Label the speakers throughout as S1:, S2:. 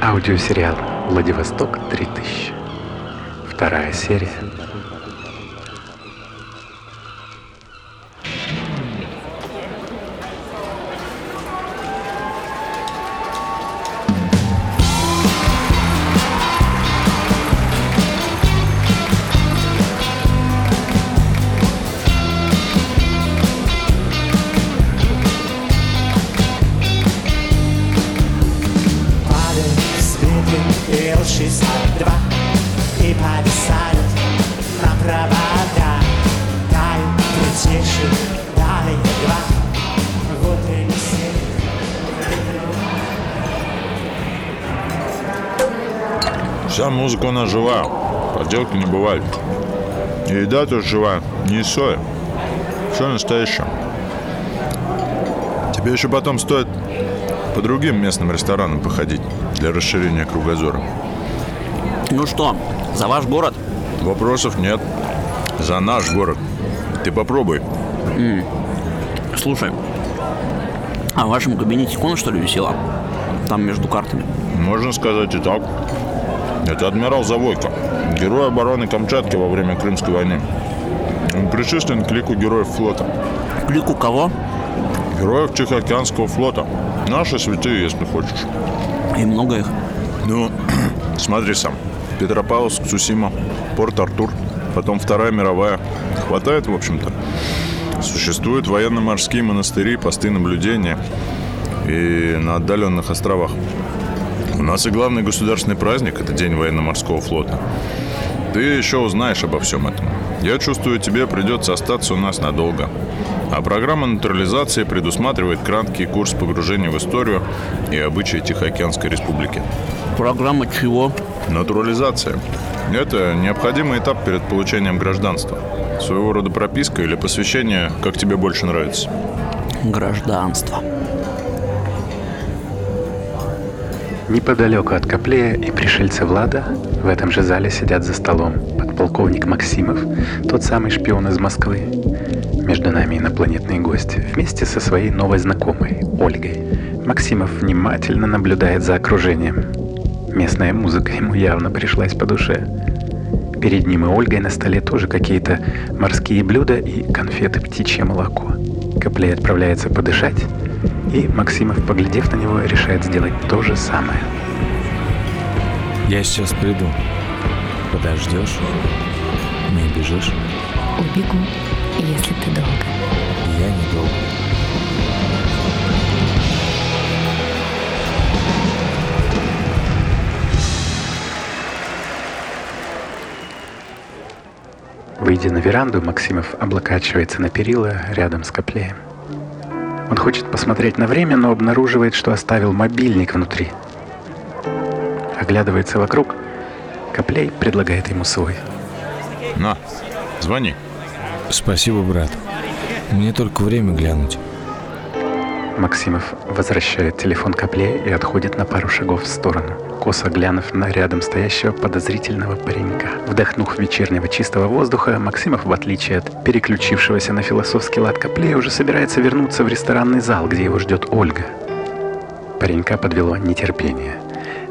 S1: Аудиосериал «Владивосток 3000». Вторая серия.
S2: Подделки не бывает. И еда тоже живая. Не сои. Все настоящее. Тебе еще потом стоит по другим местным ресторанам походить для расширения кругозора.
S3: Ну что, за ваш город?
S2: Вопросов нет. За наш город. Ты попробуй.
S3: Слушай, а в вашем кабинете икона, что ли, висела? Там между картами.
S2: Можно сказать и так. Это адмирал Завойко, герой обороны Камчатки во время Крымской войны. Он причислен к лику героев флота.
S3: Клику кого?
S2: Героев Тихоокеанского флота. Наши святые, если хочешь.
S3: И много их.
S2: Ну, смотри сам. Петропавловск, Цусима, Порт-Артур, потом Вторая мировая. Хватает, в общем-то. Существуют военно-морские монастыри, посты наблюдения и на отдаленных островах. У нас и главный государственный праздник – это День военно-морского флота. Ты еще узнаешь обо всем этом. Я чувствую, тебе придется остаться у нас надолго. А программа натурализации предусматривает краткий курс погружения в историю и обычаи Тихоокеанской республики.
S3: Программа чего?
S2: Натурализация – это необходимый этап перед получением гражданства. Своего рода прописка или посвящение, как тебе больше нравится.
S3: Гражданство.
S1: Неподалеку от Коплея и пришельца Влада в этом же зале сидят за столом подполковник Максимов, тот самый шпион из Москвы. Между нами инопланетные гости, вместе со своей новой знакомой, Ольгой. Максимов внимательно наблюдает за окружением. Местная музыка ему явно пришлась по душе. Перед ним и Ольгой на столе тоже какие-то морские блюда и конфеты птичье молоко. Коплей отправляется подышать, и Максимов, поглядев на него, решает сделать то же самое.
S4: Я сейчас приду. Подождешь? Не бежишь?
S5: Убегу, если ты долго.
S4: Я недолго.
S1: Выйдя на веранду, Максимов облокачивается на перила рядом с Коплеем. Он хочет посмотреть на время, но обнаруживает, что оставил мобильник внутри. Оглядывается вокруг. Коплей предлагает ему свой.
S2: На, звони.
S4: Спасибо, брат. Мне только время глянуть.
S1: Максимов возвращает телефон Коплея и отходит на пару шагов в сторону, косо глянув на рядом стоящего подозрительного паренька. Вдохнув вечернего чистого воздуха, Максимов, в отличие от переключившегося на философский лад Коплея, уже собирается вернуться в ресторанный зал, где его ждет Ольга. Паренька подвело нетерпение.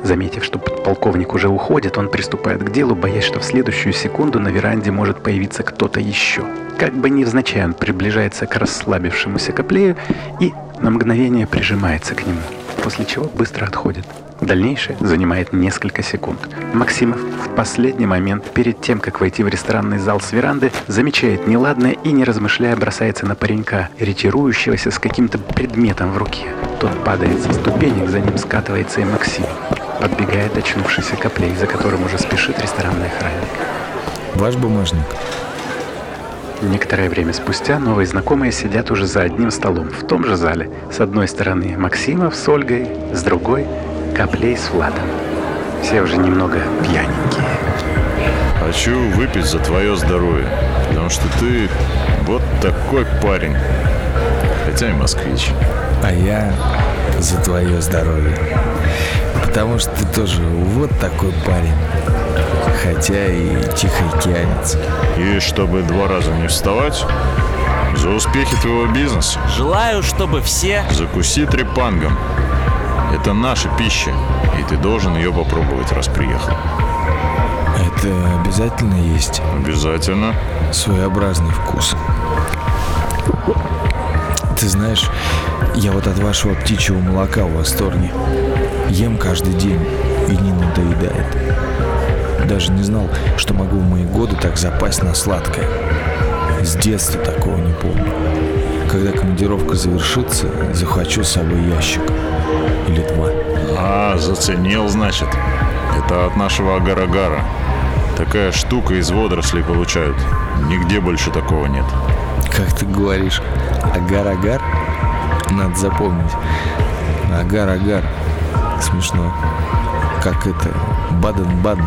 S1: Заметив, что подполковник уже уходит, он приступает к делу, боясь, что в следующую секунду на веранде может появиться кто-то еще. Как бы невзначай он приближается к расслабившемуся Коплею и на мгновение прижимается к нему, после чего быстро отходит. Дальнейшее занимает несколько секунд. Максимов в последний момент, перед тем, как войти в ресторанный зал с веранды, замечает неладное и, не размышляя, бросается на паренька, ретирующегося с каким-то предметом в руке. Тот падает со ступенек, за ним скатывается и Максим. Подбегает очнувшийся Коплей, за которым уже спешит ресторанный охранник.
S4: Ваш бумажник?
S1: Некоторое время спустя новые знакомые сидят уже за одним столом в том же зале. С одной стороны Максимов с Ольгой, с другой Коплей с Владом. Все уже немного пьяненькие.
S2: Хочу выпить за твое здоровье, потому что ты вот такой парень. Хотя и москвич.
S4: А я за твое здоровье. Потому что ты тоже вот такой парень. Хотя и тихоокеанец.
S2: И чтобы два раза не вставать, за успехи твоего бизнеса
S3: Желаю, чтобы все...
S2: закуси трепангом. Это наша пища, и ты должен ее попробовать, раз приехал.
S4: Это обязательно есть
S2: Обязательно.
S4: своеобразный вкус. Ты знаешь, я вот от вашего птичьего молока в восторге. Ем каждый день и не надоедает. Даже не знал, что могу в мои годы так запасть на сладкое. С детства такого не помню. Когда командировка завершится, захвачу с собой ящик. Или два.
S2: А, заценил, значит. Это от нашего агар-агара. Такая штука из водорослей получают. Нигде больше такого нет.
S4: Как ты говоришь, агар-агар? Надо запомнить. Агар-агар. Смешно. Как это? Баден-баден.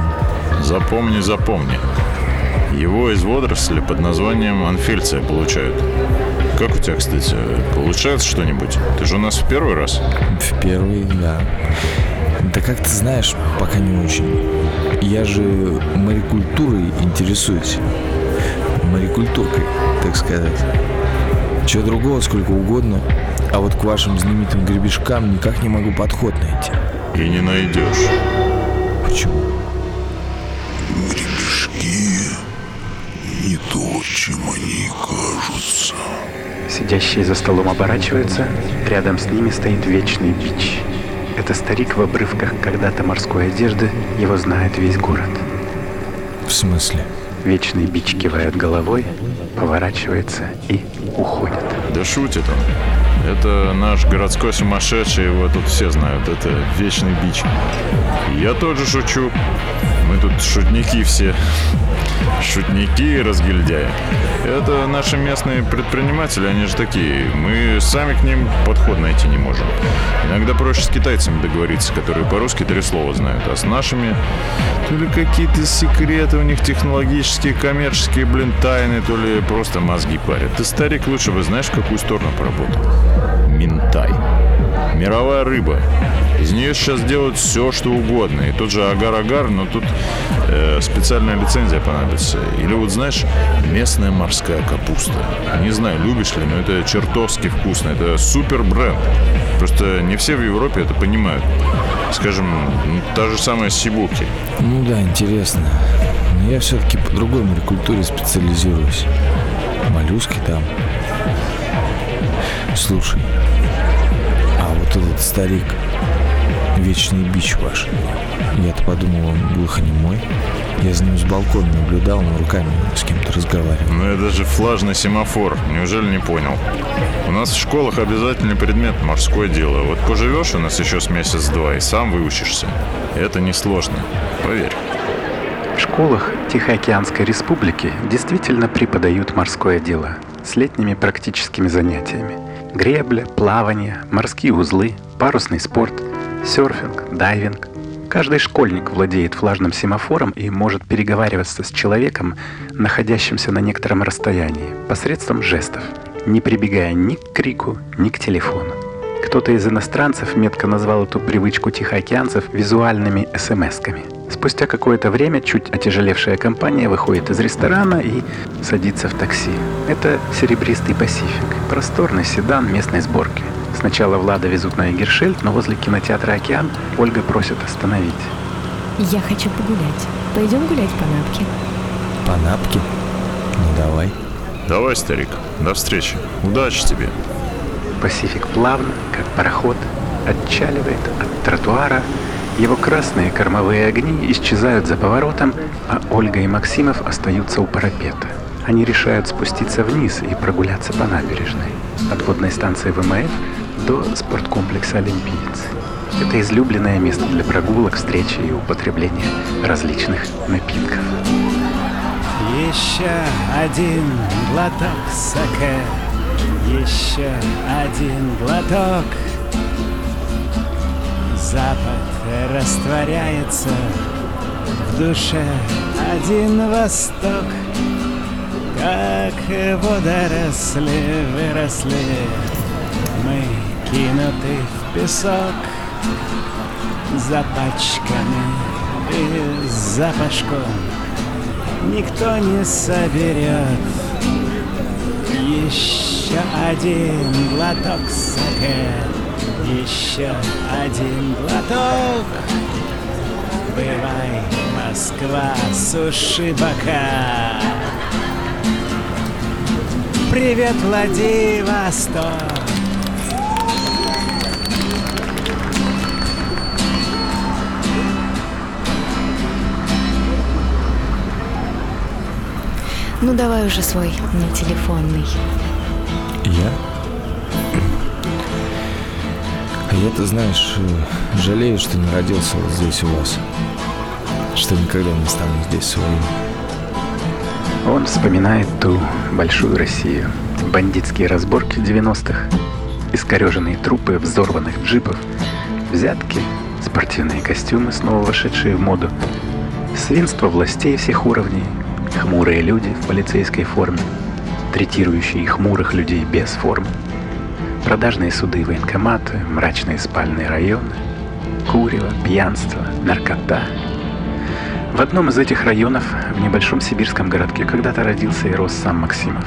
S2: Запомни, запомни. Его из водорослей под названием анфельция получают. Как у тебя, кстати, получается что-нибудь? Ты же у нас в первый раз?
S4: В первый, да. Да как ты знаешь, пока не очень. Я же морекультурой интересуюсь. Морекультуркой, так сказать. Чего другого сколько угодно. А вот к вашим знаменитым гребешкам никак не могу подход найти.
S2: И не найдешь.
S4: Почему?
S6: Не то, чем они кажутся.
S1: Сидящие за столом оборачиваются, рядом с ними стоит вечный бич. Это старик в обрывках когда-то морской одежды, его знает весь город.
S4: В смысле?
S1: Вечный бич кивает головой, поворачивается и уходит.
S2: Да шутит он. Это наш городской сумасшедший, его тут все знают. Это вечный бич. Я тоже шучу. Мы тут шутники все. Шутники и разгильдяи. Это наши местные предприниматели, они же такие. Мы сами к ним подход найти не можем. Иногда проще с китайцами договориться, которые по-русски три слова знают. А с нашими то ли какие-то секреты у них технологические, коммерческие, блин, тайны, то ли просто мозги парят. Ты, старик, лучше бы знаешь, в какую сторону поработал. Минтай. Мировая рыба. Из нее сейчас делают все, что угодно. И тот же агар-агар, но тут э, специальная лицензия понадобится. Или вот, знаешь, местная морская капуста. Не знаю, любишь ли, но это чертовски вкусно. Это супер бренд. Просто не все в Европе это понимают. Скажем, ну, та же самая сибуки.
S4: Ну да, интересно. Но я все-таки по другой морекультуре специализируюсь. Моллюски там. Слушай, а вот этот старик, вечный бич ваш, я-то подумал, он глухонемой. Я за ним с балкона наблюдал, но руками с кем-то разговаривал.
S2: Ну это же флажный семафор. Неужели не понял? У нас в школах обязательный предмет морское дело. Вот поживешь у нас еще с месяц-два и сам выучишься. Это несложно. Поверь.
S1: В школах Тихоокеанской республики действительно преподают морское дело с летними практическими занятиями. Гребля, плавание, морские узлы, парусный спорт, серфинг, дайвинг. Каждый школьник владеет флажным семафором и может переговариваться с человеком, находящимся на некотором расстоянии, посредством жестов, не прибегая ни к крику, ни к телефону. Кто-то из иностранцев метко назвал эту привычку тихоокеанцев визуальными смс-ками. Спустя какое-то время чуть отяжелевшая компания выходит из ресторана и садится в такси. Это серебристый Пасифик, просторный седан местной сборки. Сначала Влада везут на Егершельд, но возле кинотеатра «Океан» Ольга просит остановить.
S5: Я хочу погулять. Пойдем гулять по Напке.
S4: По напке? Ну давай.
S2: Давай, старик. До встречи. Удачи тебе.
S1: Пасифик плавно, как пароход, отчаливает от тротуара. Его красные кормовые огни исчезают за поворотом, а Ольга и Максимов остаются у парапета. Они решают спуститься вниз и прогуляться по набережной. От водной станции ВМФ до спорткомплекса «Олимпиец». Это излюбленное место для прогулок, встречи и употребления различных напитков.
S7: Еще один глоток саке, еще один глоток. Запад растворяется в душе один восток. Как водоросли выросли, мы кинуты в песок запачканы и запашком никто не соберет. Еще один глоток саке, Еще один глоток. Бывай, Москва, суши бока. Привет, Владивосток.
S5: Ну давай уже свой, не телефонный.
S4: Я? Я-то, знаешь, э, жалею, что не родился вот здесь у вас. Что никогда не стану здесь своим.
S1: Он вспоминает ту большую Россию. Бандитские разборки 90-х, искореженные трупы взорванных джипов, взятки, спортивные костюмы, снова вошедшие в моду, свинство властей всех уровней, хмурые люди в полицейской форме, третирующие хмурых людей без формы, продажные суды и военкоматы, мрачные спальные районы, курево, пьянство, наркота. В одном из этих районов, в небольшом сибирском городке, когда-то родился и рос сам Максимов,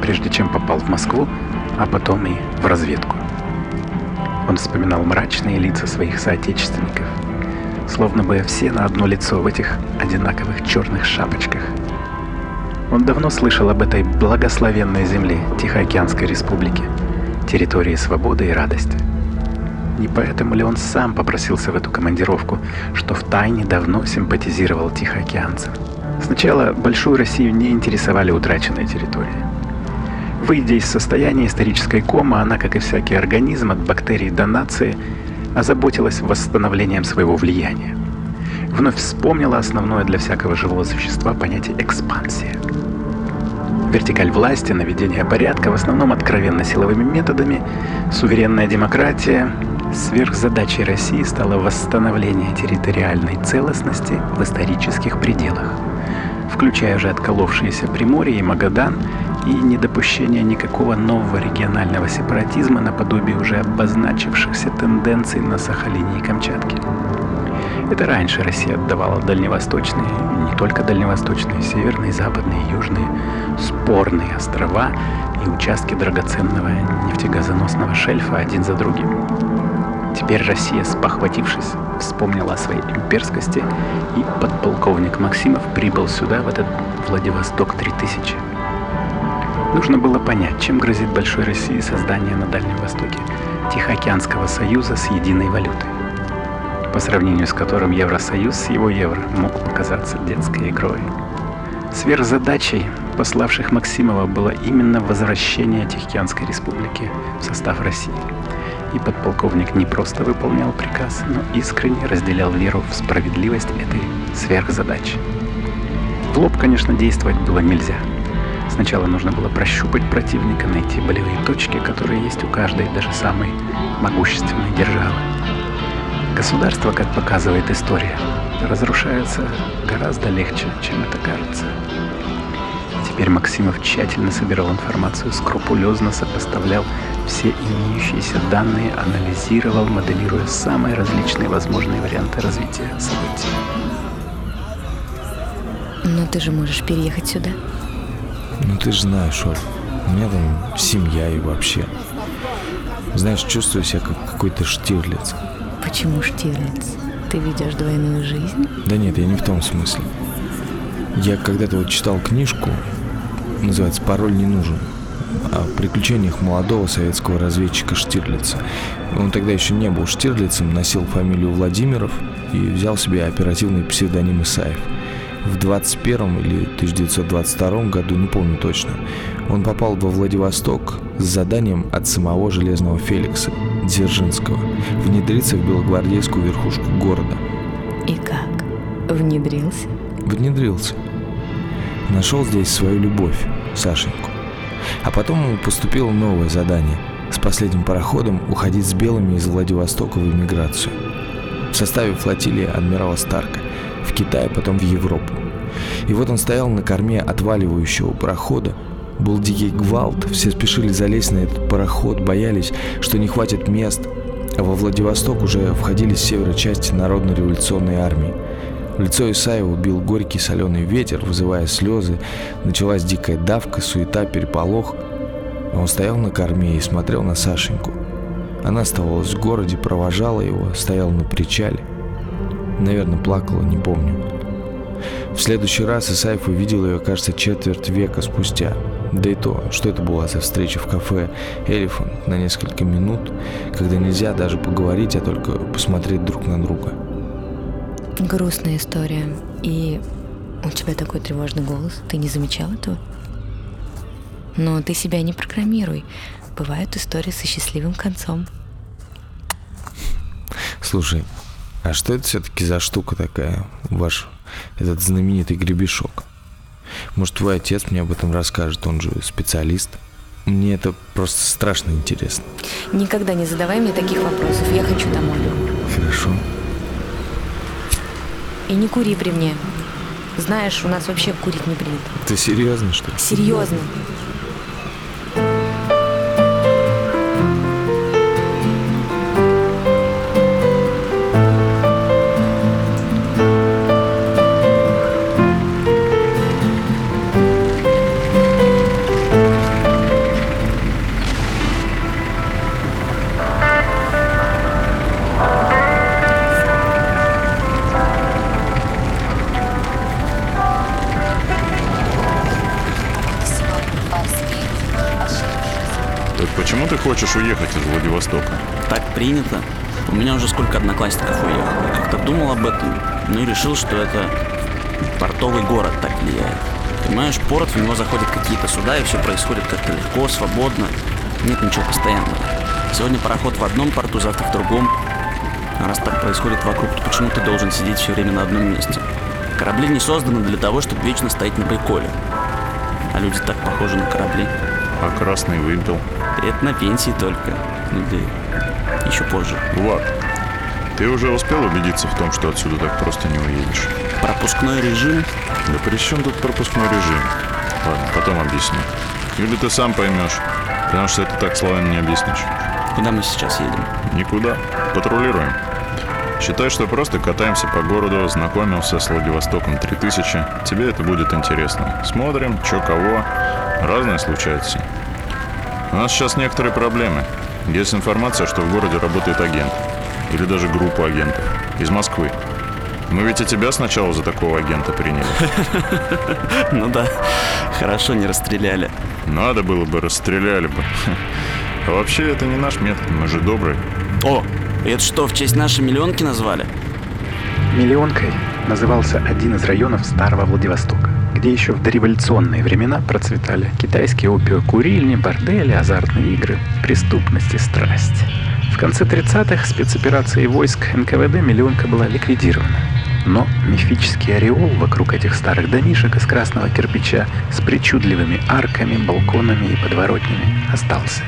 S1: прежде чем попал в Москву, а потом и в разведку. Он вспоминал мрачные лица своих соотечественников, словно бы все на одно лицо в этих одинаковых черных шапочках. Он давно слышал об этой благословенной земле Тихоокеанской республики, территории свободы и радости. Не поэтому ли он сам попросился в эту командировку, что в тайне давно симпатизировал тихоокеанцам? Сначала Большую Россию не интересовали утраченные территории. Выйдя из состояния исторической комы, она, как и всякий организм, от бактерий до нации, озаботилась восстановлением своего влияния. Вновь вспомнила основное для всякого живого существа понятие экспансия. Вертикаль власти, наведение порядка, в основном откровенно силовыми методами, суверенная демократия, сверхзадачей России стало восстановление территориальной целостности в исторических пределах, включая же отколовшиеся Приморье и Магадан и недопущение никакого нового регионального сепаратизма наподобие уже обозначившихся тенденций на Сахалине и Камчатке. Это раньше Россия отдавала дальневосточные, не только дальневосточные, северные, западные, южные, спорные острова и участки драгоценного нефтегазоносного шельфа один за другим. Теперь Россия, спохватившись, вспомнила о своей имперскости, и подполковник Максимов прибыл сюда, в этот Владивосток 3000. Нужно было понять, чем грозит Большой России создание на Дальнем Востоке Тихоокеанского союза с единой валютой, по сравнению с которым Евросоюз с его евро мог показаться детской игрой. Сверхзадачей пославших Максимова было именно возвращение Тихоокеанской республики в состав России. И подполковник не просто выполнял приказ, но искренне разделял веру в справедливость этой сверхзадачи. В лоб, конечно, действовать было нельзя – Сначала нужно было прощупать противника, найти болевые точки, которые есть у каждой, даже самой могущественной державы. Государство, как показывает история, разрушается гораздо легче, чем это кажется. Теперь Максимов тщательно собирал информацию, скрупулезно сопоставлял все имеющиеся данные, анализировал, моделируя самые различные возможные варианты развития событий.
S5: Но ты же можешь переехать сюда.
S4: Ну ты же знаешь, Оль, у меня там семья и вообще. Знаешь, чувствую себя как какой-то штирлиц.
S5: Почему Штирлиц? Ты ведешь двойную жизнь?
S4: Да нет, я не в том смысле. Я когда-то вот читал книжку, называется «Пароль не нужен», о приключениях молодого советского разведчика Штирлица. Он тогда еще не был Штирлицем, носил фамилию Владимиров и взял себе оперативный псевдоним Исаев – в 21 или 1922 году, не помню точно, он попал во Владивосток с заданием от самого Железного Феликса Дзержинского внедриться в белогвардейскую верхушку города.
S5: И как? Внедрился?
S4: Внедрился. Нашел здесь свою любовь, Сашеньку. А потом ему поступило новое задание – с последним пароходом уходить с белыми из Владивостока в эмиграцию. В составе флотилии адмирала Старка в Китай, потом в Европу. И вот он стоял на корме отваливающего парохода. Был дикий гвалт, все спешили залезть на этот пароход, боялись, что не хватит мест. А во Владивосток уже входили с севера части Народно-революционной армии. В лицо Исаева бил горький соленый ветер, вызывая слезы. Началась дикая давка, суета, переполох. А он стоял на корме и смотрел на Сашеньку. Она оставалась в городе, провожала его, стояла на причале. Наверное, плакала, не помню. В следующий раз Исаев увидел ее, кажется, четверть века спустя. Да и то, что это была за встреча в кафе «Элефант» на несколько минут, когда нельзя даже поговорить, а только посмотреть друг на друга.
S5: Грустная история. И у тебя такой тревожный голос. Ты не замечал этого? Но ты себя не программируй. Бывают истории со счастливым концом.
S4: Слушай, а что это все-таки за штука такая, ваш этот знаменитый гребешок? Может, твой отец мне об этом расскажет, он же специалист. Мне это просто страшно интересно.
S5: Никогда не задавай мне таких вопросов. Я хочу домой.
S4: Хорошо.
S5: И не кури при мне. Знаешь, у нас вообще курить не принято.
S4: Ты серьезно, что ли?
S5: Серьезно.
S2: Почему ты хочешь уехать из Владивостока?
S3: Так принято. У меня уже сколько одноклассников уехало. Я Как-то думал об этом, ну и решил, что это портовый город так влияет. Понимаешь, порт, в него заходят какие-то суда, и все происходит как-то легко, свободно. Нет ничего постоянного. Сегодня пароход в одном порту, завтра в другом. А раз так происходит вокруг, то почему ты должен сидеть все время на одном месте? Корабли не созданы для того, чтобы вечно стоять на байколе. А люди так похожи на корабли.
S2: А красный вымпел?
S3: И это на пенсии только. Ну да еще позже.
S2: Влад, ты уже успел убедиться в том, что отсюда так просто не уедешь?
S3: Пропускной режим
S2: Да при чем тут пропускной режим? Ладно, потом объясню. Или ты сам поймешь, потому что это так словами не объяснишь.
S3: Куда мы сейчас едем?
S2: Никуда. Патрулируем. Считай, что просто катаемся по городу, знакомимся с Владивостоком 3000. Тебе это будет интересно. Смотрим, что кого. Разное случается. У нас сейчас некоторые проблемы. Есть информация, что в городе работает агент. Или даже группа агентов. Из Москвы. Мы ведь и тебя сначала за такого агента приняли.
S3: Ну да, хорошо не расстреляли.
S2: Надо было бы, расстреляли бы. А вообще, это не наш метод, мы же добрые.
S3: О, это что, в честь нашей миллионки назвали?
S1: Миллионкой назывался один из районов Старого Владивостока, где еще в дореволюционные времена процветали китайские опиокурильни, бордели, азартные игры, преступность и страсть. В конце 30-х спецоперацией войск НКВД миллионка была ликвидирована. Но мифический ореол вокруг этих старых домишек из красного кирпича с причудливыми арками, балконами и подворотнями остался.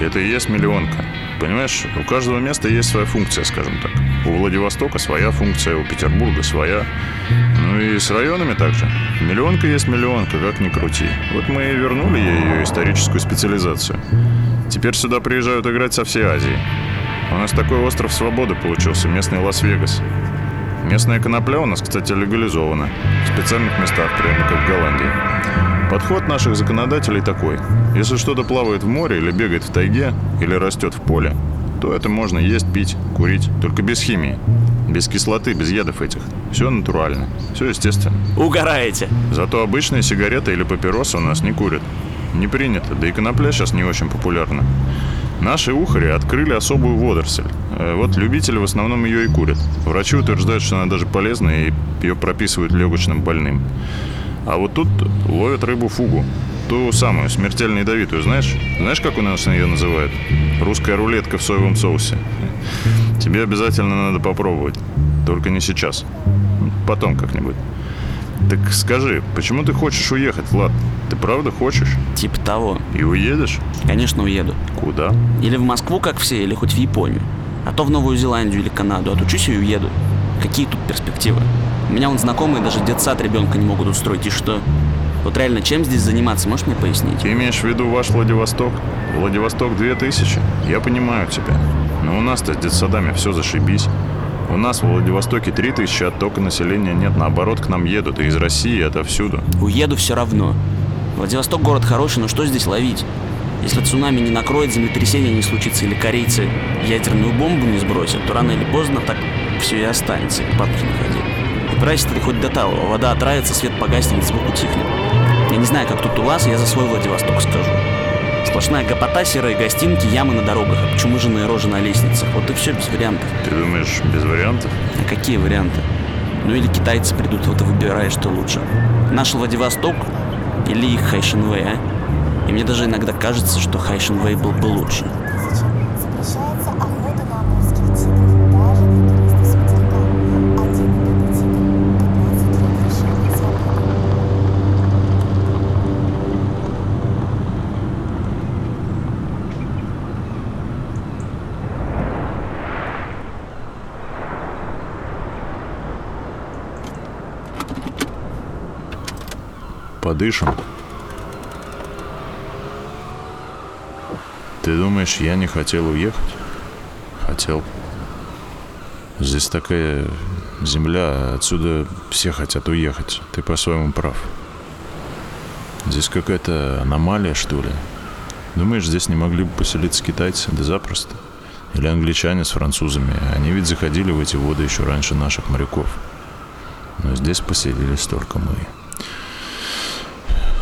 S2: Это и есть миллионка. Понимаешь, у каждого места есть своя функция, скажем так. У Владивостока своя функция, у Петербурга своя. Ну и с районами также. Миллионка есть миллионка, как ни крути. Вот мы и вернули ей ее историческую специализацию. Теперь сюда приезжают играть со всей Азии. У нас такой остров свободы получился, местный Лас-Вегас. Местная конопля у нас, кстати, легализована. В специальных местах, прямо как в Голландии. Подход наших законодателей такой. Если что-то плавает в море или бегает в тайге, или растет в поле, то это можно есть, пить, курить, только без химии. Без кислоты, без ядов этих. Все натурально, все естественно.
S3: Угораете.
S2: Зато обычные сигареты или папиросы у нас не курят. Не принято, да и конопля сейчас не очень популярна. Наши ухари открыли особую водоросль. Э, Вот любители в основном ее и курят. Врачи утверждают, что она даже полезна и ее прописывают легочным больным. А вот тут ловят рыбу фугу. Ту самую, смертельно ядовитую, знаешь? Знаешь, как у нас ее называют? Русская рулетка в соевом соусе. Тебе обязательно надо попробовать. Только не сейчас. Потом как-нибудь. Так скажи, почему ты хочешь уехать, Влад? Ты правда хочешь?
S3: Типа того.
S2: И уедешь?
S3: Конечно, уеду.
S2: Куда?
S3: Или в Москву, как все, или хоть в Японию. А то в Новую Зеландию или Канаду. Отучусь и уеду. Какие тут перспективы? У меня вон знакомые даже детсад ребенка не могут устроить. И что? Вот реально, чем здесь заниматься, можешь мне пояснить?
S2: Ты имеешь в виду ваш Владивосток? Владивосток 2000? Я понимаю тебя. Но у нас-то с детсадами все зашибись. У нас в Владивостоке 3000 оттока населения нет. Наоборот, к нам едут и из России, отовсюду.
S3: Уеду все равно. Владивосток город хороший, но что здесь ловить? Если цунами не накроет, землетрясение не случится или корейцы ядерную бомбу не сбросят, то рано или поздно так все и останется, и папки не ходи. И прайся ты хоть до того, вода отравится, свет погаснет, звук утихнет. Я не знаю, как тут у вас, я за свой Владивосток скажу. Сплошная гопота, серые гостинки, ямы на дорогах, а почему жирные рожи на лестницах? Вот и все без вариантов.
S2: Ты думаешь, без вариантов?
S3: А какие варианты? Ну или китайцы придут, вот и выбираешь, что лучше. Наш Владивосток или их Хайшинвей, а? И мне даже иногда кажется, что Хайшинвей был бы лучше.
S2: Подышим. Ты думаешь, я не хотел уехать? Хотел. Здесь такая земля, отсюда все хотят уехать. Ты по-своему прав. Здесь какая-то аномалия, что ли? Думаешь, здесь не могли бы поселиться китайцы? Да запросто. Или англичане с французами. Они ведь заходили в эти воды еще раньше наших моряков. Но здесь поселились только мы.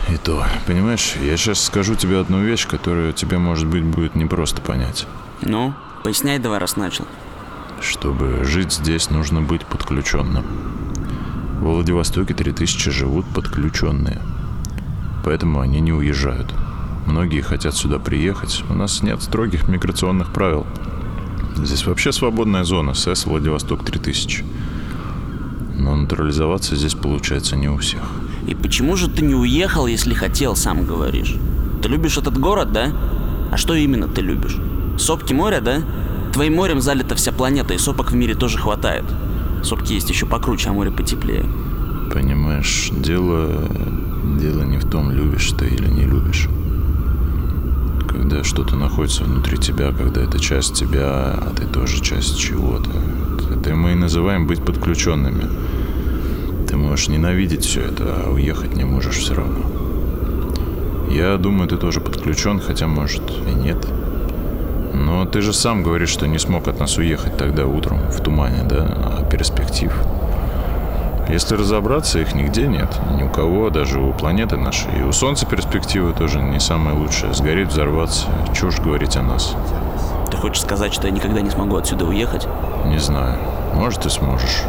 S2: И то, понимаешь, я сейчас скажу тебе одну вещь, которую тебе, может быть, будет непросто понять.
S3: Ну, поясняй давай, раз начал.
S2: Чтобы жить здесь, нужно быть подключенным. В Владивостоке 3000 живут подключенные. Поэтому они не уезжают. Многие хотят сюда приехать. У нас нет строгих миграционных правил. Здесь вообще свободная зона, СС Владивосток 3000. Но натурализоваться здесь получается не у всех.
S3: И почему же ты не уехал, если хотел, сам говоришь? Ты любишь этот город, да? А что именно ты любишь? Сопки моря, да? Твоим морем залита вся планета, и сопок в мире тоже хватает. Сопки есть еще покруче, а море потеплее.
S2: Понимаешь, дело, дело не в том, любишь ты или не любишь. Когда что-то находится внутри тебя, когда это часть тебя, а ты тоже часть чего-то. Это мы и называем быть подключенными. Ты можешь ненавидеть все это, а уехать не можешь все равно. Я думаю, ты тоже подключен, хотя, может, и нет. Но ты же сам говоришь, что не смог от нас уехать тогда утром в тумане, да? А перспектив? Если разобраться, их нигде нет. Ни у кого, даже у планеты нашей. И у Солнца перспективы тоже не самая лучшая. Сгореть, взорваться. Чушь говорить о нас.
S3: Ты хочешь сказать, что я никогда не смогу отсюда уехать?
S2: Не знаю. Может, ты сможешь.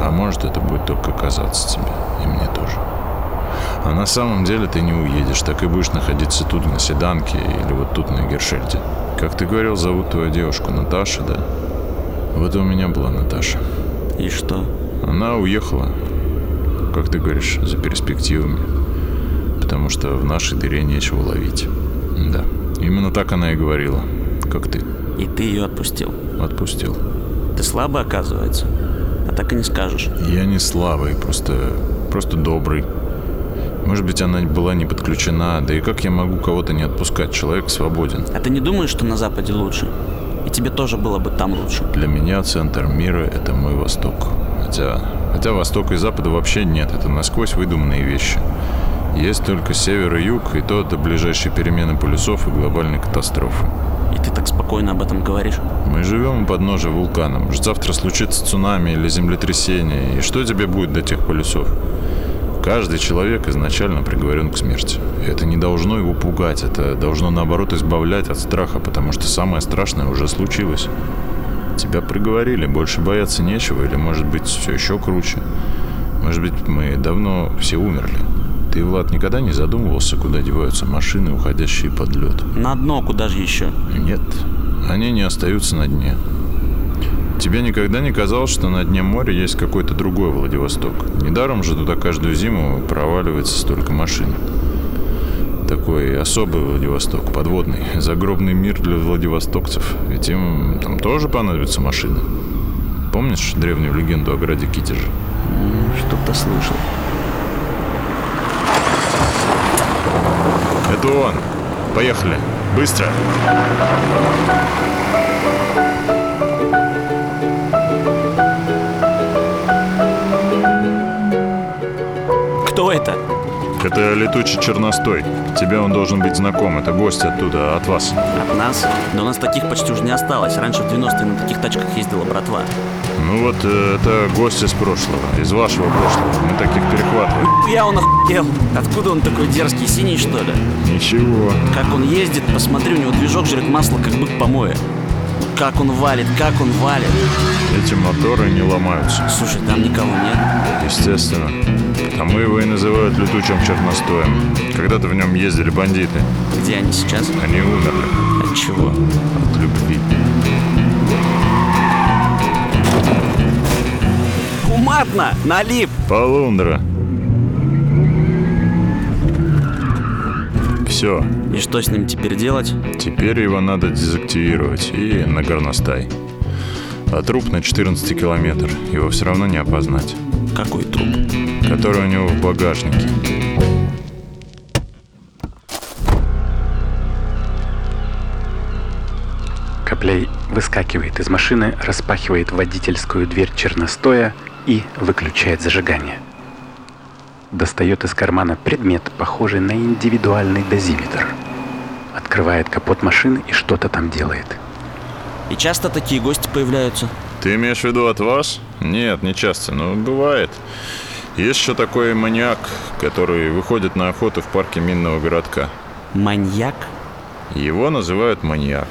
S2: А может, это будет только казаться тебе. И мне тоже. А на самом деле ты не уедешь. Так и будешь находиться тут, на Седанке, или вот тут, на Гершельде. Как ты говорил, зовут твою девушку Наташа, да? Вот у меня была Наташа.
S3: И что?
S2: Она уехала, как ты говоришь, за перспективами. Потому что в нашей дыре нечего ловить. Да, именно так она и говорила, как ты.
S3: И ты ее отпустил.
S2: Отпустил.
S3: Ты слабый, оказывается. Так и не скажешь.
S2: Я не слабый, просто, просто добрый. Может быть, она была не подключена, да и как я могу кого-то не отпускать? Человек свободен.
S3: А ты не думаешь, что на Западе лучше? И тебе тоже было бы там лучше.
S2: Для меня центр мира – это мой Восток. Хотя, хотя Востока и Запада вообще нет, это насквозь выдуманные вещи. Есть только север и юг, и то до ближайшей перемены полюсов и глобальной катастрофы.
S3: Ты так спокойно об этом говоришь.
S2: Мы живем у подножия вулкана. Может, завтра случится цунами или землетрясение. И что тебе будет до тех полюсов? Каждый человек изначально приговорен к смерти. Это не должно его пугать, это должно наоборот избавлять от страха, потому что самое страшное уже случилось. Тебя приговорили, больше бояться нечего, или может быть все еще круче. Может быть мы давно все умерли. Ты, Влад, никогда не задумывался, куда деваются машины, уходящие под лед?
S3: На дно куда же еще?
S2: Нет, они не остаются на дне. Тебе никогда не казалось, что на дне моря есть какой-то другой Владивосток? Недаром же туда каждую зиму проваливается столько машин. Такой особый Владивосток, подводный, загробный мир для владивостокцев. Ведь им там тоже понадобятся машины. Помнишь древнюю легенду о граде Китеже?
S3: Что-то слышал.
S2: Это он. Поехали. Быстро.
S3: Кто это?
S2: Это Это летучий черностой. Тебе он должен быть знаком. Это гость оттуда, от вас.
S3: От нас? Да у нас таких почти уже не осталось. Раньше в 90-е на таких тачках ездила братва.
S2: Ну вот, э, это гость из прошлого, из вашего прошлого. Мы таких перехватываем.
S3: Я он охуел. Откуда он такой дерзкий, синий что ли?
S2: Ничего.
S3: Как он ездит, посмотри, у него движок жрет масло, как бык помоя. Как он валит, как он валит.
S2: Эти моторы не ломаются.
S3: Слушай, там никого нет.
S2: Естественно. Потому его и называют летучим черностоем. Когда-то в нем ездили бандиты.
S3: Где они сейчас?
S2: Они умерли
S3: От чего?
S2: от любви.
S3: Уматно! Налип!
S2: Полундра. Все.
S3: И что с ним теперь делать?
S2: Теперь его надо дезактивировать и на горностай. А труп на 14 километр. Его все равно не опознать.
S3: Какой труп?
S2: Который у него в багажнике.
S1: Коплей выскакивает из машины, распахивает водительскую дверь черностоя и выключает зажигание. Достает из кармана предмет, похожий на индивидуальный дозиметр. Открывает капот машины и что-то там делает.
S3: И часто такие гости появляются?
S2: Ты имеешь в виду от вас? Нет, не часто, но бывает. Есть еще такой маньяк, который выходит на охоту в парке минного городка.
S3: Маньяк?
S2: Его называют маньяк.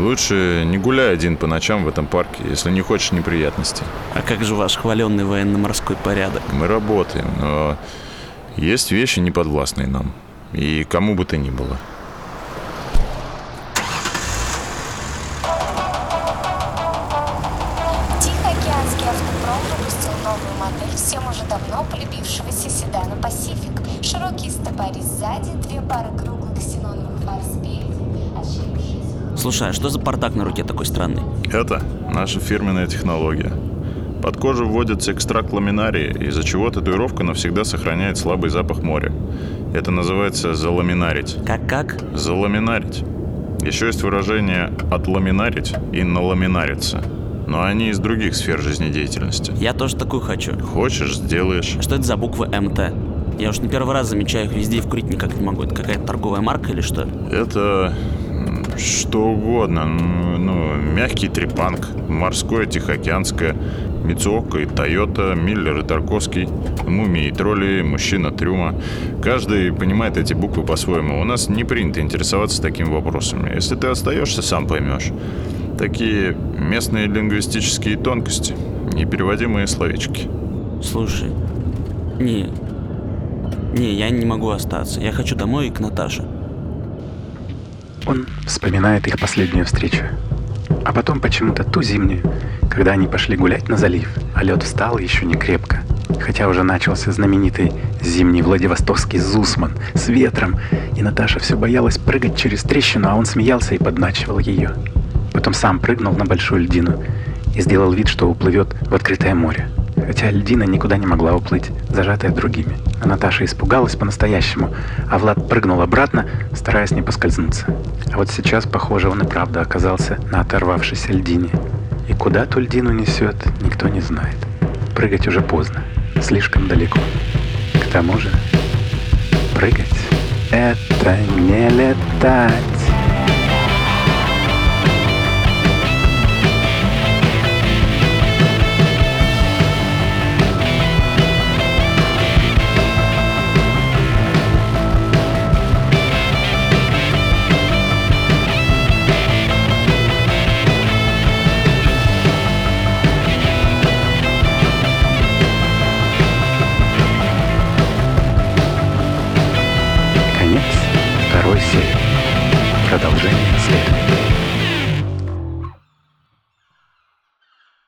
S2: Лучше не гуляй один по ночам в этом парке, если не хочешь неприятностей.
S3: А как же ваш хваленный военно-морской порядок?
S2: Мы работаем, но есть вещи неподвластные нам. И кому бы то ни было.
S8: Тихоокеанский автопром выпустил новую модель всем уже давно полюбившегося седана Pacific. Широкие стопори сзади, две пары круглых
S3: Слушай, а что за портак на руке такой странный?
S2: Это наша фирменная технология. Под кожу вводится экстракт ламинарии, из-за чего татуировка навсегда сохраняет слабый запах моря. Это называется заламинарить.
S3: Как-как?
S2: Заламинарить. Еще есть выражение «отламинарить» и «наламинариться». Но они из других сфер жизнедеятельности.
S3: Я тоже такую хочу.
S2: Хочешь – сделаешь.
S3: А что это за буквы МТ? Я уж не первый раз замечаю их везде и вкурить никак не могу. Это какая-то торговая марка или что?
S2: Это что угодно. Ну, ну, мягкий трепанг, морское, тихоокеанское, Мицуока и Тойота, Миллер и Тарковский, Мумии и Тролли, Мужчина Трюма. Каждый понимает эти буквы по-своему. У нас не принято интересоваться такими вопросами. Если ты остаешься, сам поймешь. Такие местные лингвистические тонкости, непереводимые словечки.
S3: Слушай, не, не, я не могу остаться. Я хочу домой и к Наташе.
S1: Он вспоминает их последнюю встречу. А потом почему-то ту зимнюю, когда они пошли гулять на залив, а лед встал еще не крепко. Хотя уже начался знаменитый зимний Владивостокский Зусман с ветром, и Наташа все боялась прыгать через трещину, а он смеялся и подначивал ее. Потом сам прыгнул на большую льдину и сделал вид, что уплывет в открытое море. Хотя льдина никуда не могла уплыть, зажатая другими. А Наташа испугалась по-настоящему, а Влад прыгнул обратно, стараясь не поскользнуться. А вот сейчас, похоже, он и правда оказался на оторвавшейся льдине. И куда ту льдину несет, никто не знает. Прыгать уже поздно, слишком далеко. К тому же, прыгать — это не летать.